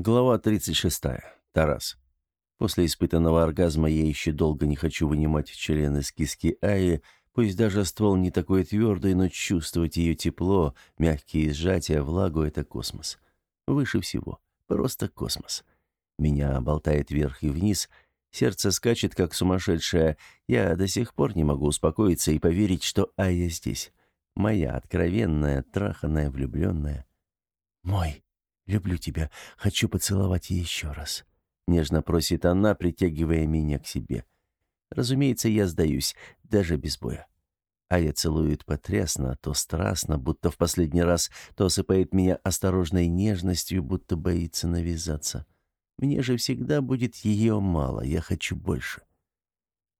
Глава 36. Тарас. После испытанного оргазма я еще долго не хочу вынимать член из киски Аи, пусть даже ствол не такой твердый, но чувствовать ее тепло, мягкие сжатия, влагу — это космос. Выше всего. Просто космос. Меня болтает вверх и вниз, сердце скачет, как сумасшедшее. Я до сих пор не могу успокоиться и поверить, что Ая здесь. Моя откровенная, траханная, влюбленная. «Мой!» «Люблю тебя. Хочу поцеловать еще раз», — нежно просит она, притягивая меня к себе. Разумеется, я сдаюсь, даже без боя. А я целует потрясно, то страстно, будто в последний раз, то осыпает меня осторожной нежностью, будто боится навязаться. Мне же всегда будет ее мало, я хочу больше.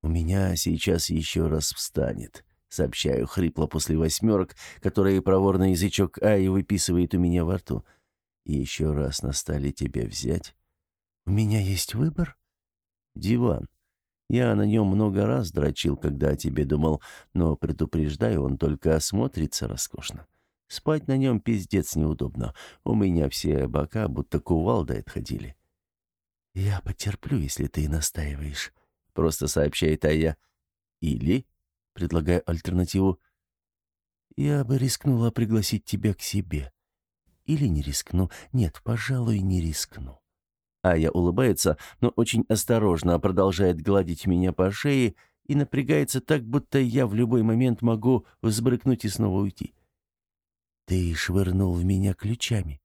«У меня сейчас еще раз встанет», — сообщаю хрипло после восьмерок, которые проворный язычок Аи выписывает у меня во рту — и еще раз настали тебя взять. У меня есть выбор? Диван. Я на нем много раз дрочил, когда о тебе думал, но, предупреждаю, он только осмотрится роскошно. Спать на нем пиздец неудобно. У меня все бока будто кувалдой отходили. «Я потерплю, если ты настаиваешь», — просто сообщает Ая. «Или?» — предлагаю альтернативу. «Я бы рискнула пригласить тебя к себе. Или не рискну. Нет, пожалуй, не рискну. Ая улыбается, но очень осторожно продолжает гладить меня по шее и напрягается так, будто я в любой момент могу взбрыкнуть и снова уйти. «Ты швырнул в меня ключами.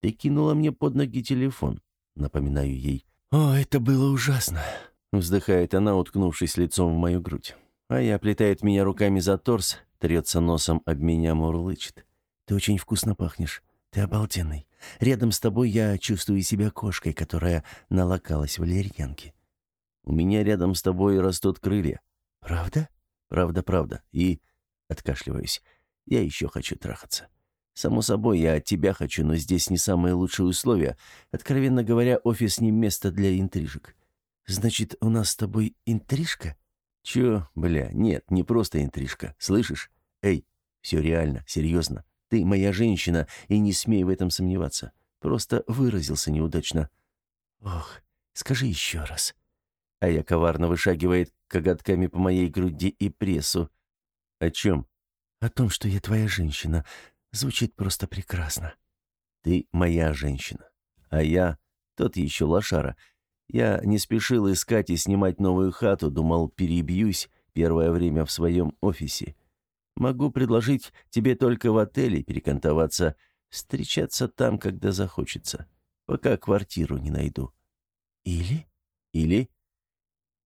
Ты кинула мне под ноги телефон», — напоминаю ей. «О, это было ужасно», — вздыхает она, уткнувшись лицом в мою грудь. А я оплетает меня руками за торс, трется носом об меня, мурлычет. «Ты очень вкусно пахнешь. Ты обалденный. Рядом с тобой я чувствую себя кошкой, которая налокалась в валерьянке. У меня рядом с тобой растут крылья. Правда? Правда, правда. И... Откашливаюсь. Я еще хочу трахаться. Само собой, я от тебя хочу, но здесь не самые лучшие условия. Откровенно говоря, офис не место для интрижек. Значит, у нас с тобой интрижка? Чё, бля, нет, не просто интрижка. Слышишь? Эй, все реально, серьезно. Ты моя женщина, и не смей в этом сомневаться. Просто выразился неудачно. Ох, скажи еще раз. А я коварно вышагивает коготками по моей груди и прессу. О чем? О том, что я твоя женщина. Звучит просто прекрасно. Ты моя женщина. А я тот еще лошара. Я не спешил искать и снимать новую хату, думал, перебьюсь первое время в своем офисе. Могу предложить тебе только в отеле перекантоваться, встречаться там, когда захочется, пока квартиру не найду. Или? Или?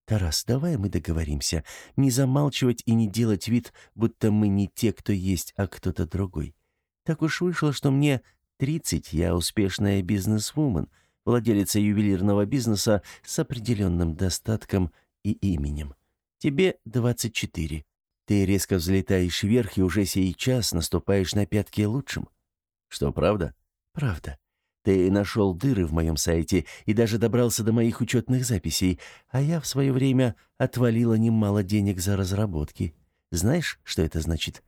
Тарас, давай мы договоримся. Не замалчивать и не делать вид, будто мы не те, кто есть, а кто-то другой. Так уж вышло, что мне тридцать, я успешная бизнесвумен, владелица ювелирного бизнеса с определенным достатком и именем. Тебе двадцать четыре. Ты резко взлетаешь вверх и уже сейчас наступаешь на пятки лучшим. Что, правда? Правда. Ты нашел дыры в моем сайте и даже добрался до моих учетных записей, а я в свое время отвалила немало денег за разработки. Знаешь, что это значит?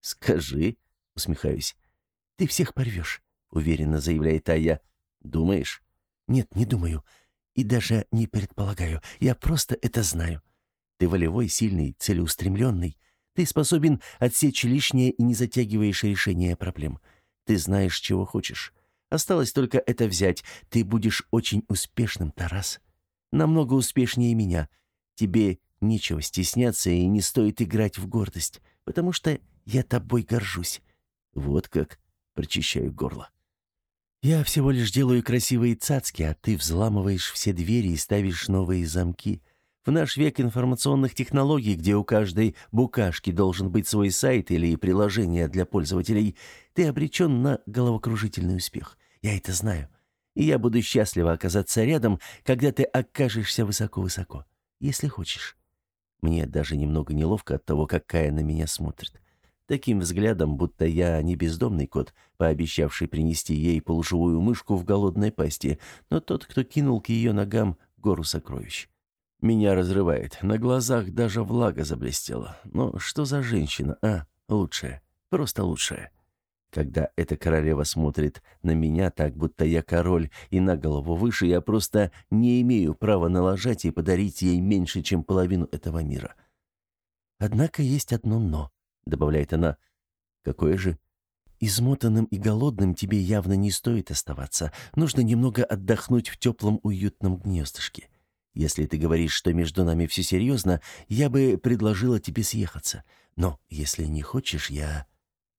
Скажи, усмехаюсь. Ты всех порвешь, уверенно заявляет Ая. Думаешь? Нет, не думаю. И даже не предполагаю. Я просто это знаю. Ты волевой, сильный, целеустремленный. Ты способен отсечь лишнее и не затягиваешь решение проблем. Ты знаешь, чего хочешь. Осталось только это взять. Ты будешь очень успешным, Тарас. Намного успешнее меня. Тебе нечего стесняться и не стоит играть в гордость, потому что я тобой горжусь. Вот как, прочищаю горло. Я всего лишь делаю красивые цацки, а ты взламываешь все двери и ставишь новые замки. В наш век информационных технологий, где у каждой букашки должен быть свой сайт или приложение для пользователей, ты обречен на головокружительный успех. Я это знаю. И я буду счастлива оказаться рядом, когда ты окажешься высоко-высоко. Если хочешь. Мне даже немного неловко от того, какая на меня смотрит. Таким взглядом, будто я не бездомный кот, пообещавший принести ей полуживую мышку в голодной пасти, но тот, кто кинул к ее ногам гору сокровищ. Меня разрывает. На глазах даже влага заблестела. Но что за женщина, а? Лучшая. Просто лучшая. Когда эта королева смотрит на меня так, будто я король, и на голову выше, я просто не имею права налажать и подарить ей меньше, чем половину этого мира. «Однако есть одно «но», — добавляет она. «Какое же?» «Измотанным и голодным тебе явно не стоит оставаться. Нужно немного отдохнуть в теплом уютном гнездышке. Если ты говоришь, что между нами все серьезно, я бы предложила тебе съехаться. Но если не хочешь, я...»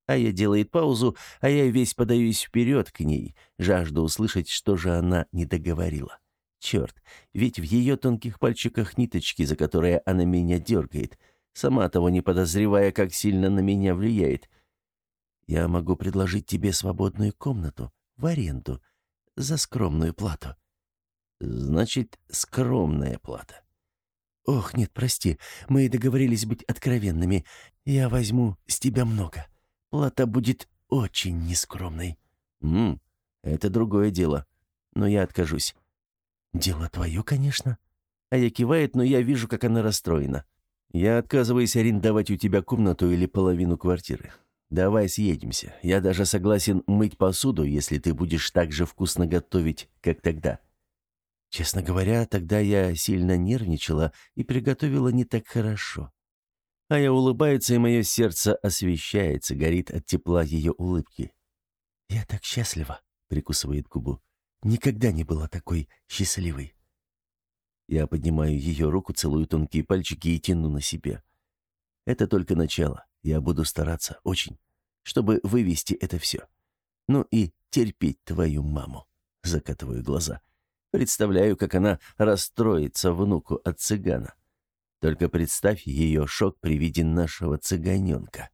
Ая делает паузу, а я весь подаюсь вперед к ней, жажду услышать, что же она не договорила. Черт, ведь в ее тонких пальчиках ниточки, за которые она меня дергает, сама того не подозревая, как сильно на меня влияет. Я могу предложить тебе свободную комнату в аренду за скромную плату. Значит, скромная плата. Ох, нет, прости, мы договорились быть откровенными. Я возьму с тебя много. Плата будет очень нескромной. Мм, это другое дело. Но я откажусь. Дело твое, конечно. А я кивает, но я вижу, как она расстроена. Я отказываюсь арендовать у тебя комнату или половину квартиры. Давай съедемся. Я даже согласен мыть посуду, если ты будешь так же вкусно готовить, как тогда. Честно говоря, тогда я сильно нервничала и приготовила не так хорошо. А я улыбается, и мое сердце освещается, горит от тепла ее улыбки. «Я так счастлива», — прикусывает губу. «Никогда не была такой счастливой». Я поднимаю ее руку, целую тонкие пальчики и тяну на себе. Это только начало. Я буду стараться очень, чтобы вывести это все. Ну и терпеть твою маму. Закатываю глаза. Представляю, как она расстроится внуку от цыгана. Только представь ее шок при виде нашего цыганенка.